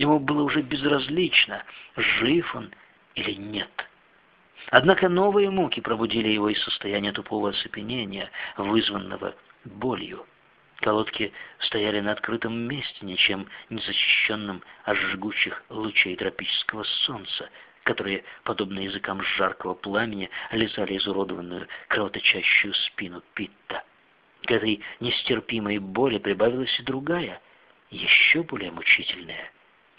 Ему было уже безразлично, жив он или нет. Однако новые муки пробудили его из состояния тупого оцепенения, вызванного болью. Колодки стояли на открытом месте, ничем не защищенном от жгучих лучей тропического солнца, которые, подобно языкам жаркого пламени, лизали изуродованную кровоточащую спину Питта. К этой нестерпимой боли прибавилась и другая, еще более мучительная.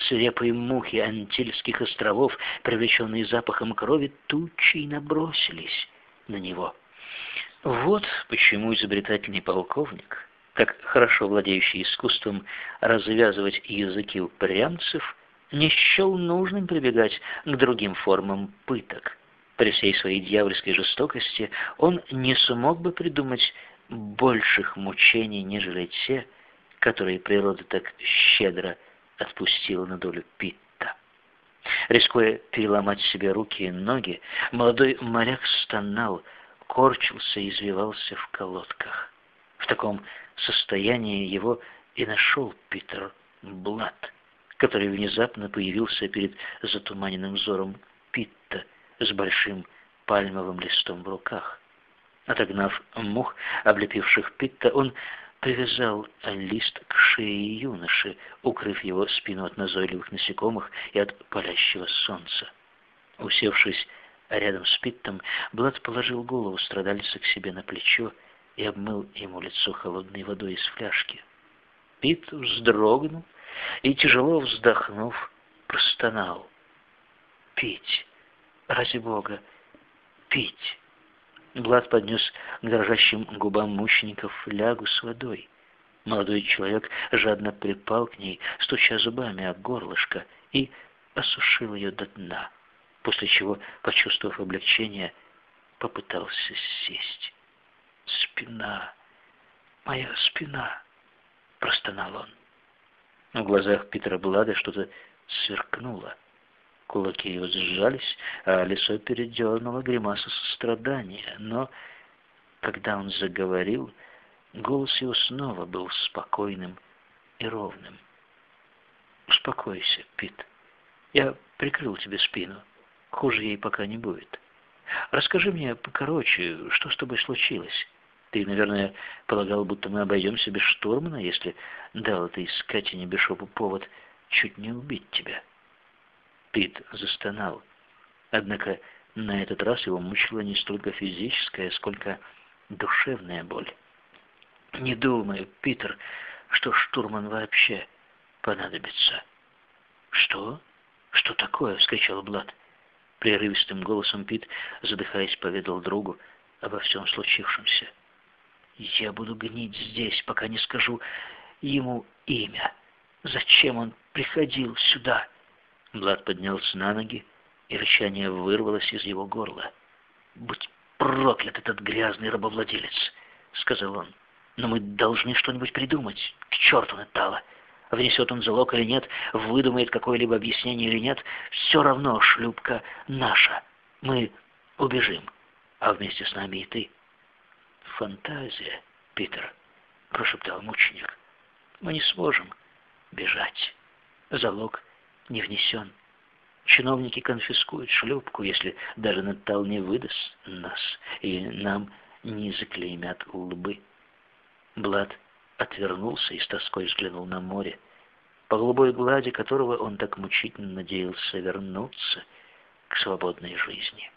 Свирепые мухи Антильских островов, привлеченные запахом крови, тучей набросились на него. Вот почему изобретательный полковник так хорошо владеющий искусством развязывать языки упрямцев, не счел нужным прибегать к другим формам пыток. При всей своей дьявольской жестокости он не смог бы придумать больших мучений, нежели те, которые природа так щедро отпустила на долю Питта. Рискуя переломать себе руки и ноги, молодой моряк стонал, корчился и извивался в колодках. В таком состоянии его и нашел Питер Блад, который внезапно появился перед затуманенным взором Питта с большим пальмовым листом в руках. Отогнав мух, облепивших Питта, он привязал лист к шее юноши, укрыв его спину от назойливых насекомых и от палящего солнца. Усевшись рядом с Питтом, Блад положил голову страдальца к себе на плечо и обмыл ему лицо холодной водой из фляжки. Пит вздрогнул и, тяжело вздохнув, простонал. «Пить! Ради Бога! Пить!» Блад поднес к дрожащим губам мучеников флягу с водой. Молодой человек жадно припал к ней, стуча зубами о горлышко, и осушил ее до дна, после чего, почувствовав облегчение, попытался сесть. «Спина, моя спина!» — простонал он. В глазах Питера Блада что-то сверкнуло. Кулаки его сжались, а лицо передернуло гримаса сострадания. Но, когда он заговорил, голос его снова был спокойным и ровным. «Успокойся, Пит. Я прикрыл тебе спину. Хуже ей пока не будет. Расскажи мне покороче, что с тобой случилось. Ты, наверное, полагал, будто мы обойдемся без штурмана, если дал этой скотине Бишопу повод чуть не убить тебя». Пит застонал. Однако на этот раз его мучила не столько физическая, сколько душевная боль. «Не думаю, Питер, что штурман вообще понадобится». «Что? Что такое?» — вскричал Блад. Прерывистым голосом Пит, задыхаясь, поведал другу обо всем случившемся. «Я буду гнить здесь, пока не скажу ему имя. Зачем он приходил сюда?» Блад поднялся на ноги, и рычание вырвалось из его горла. «Будь проклят этот грязный рабовладелец!» — сказал он. «Но мы должны что-нибудь придумать. К черту Натала! Внесет он залог или нет, выдумает какое-либо объяснение или нет, все равно шлюпка наша. Мы убежим, а вместе с нами и ты». «Фантазия, Питер», — прошептал мученик. «Мы не сможем бежать. Залог — не внесен. Чиновники конфискуют шлюпку, если даже Натал не выдаст нас, и нам не заклеймят лбы. Блад отвернулся и с тоской взглянул на море, по голубой глади которого он так мучительно надеялся вернуться к свободной жизни.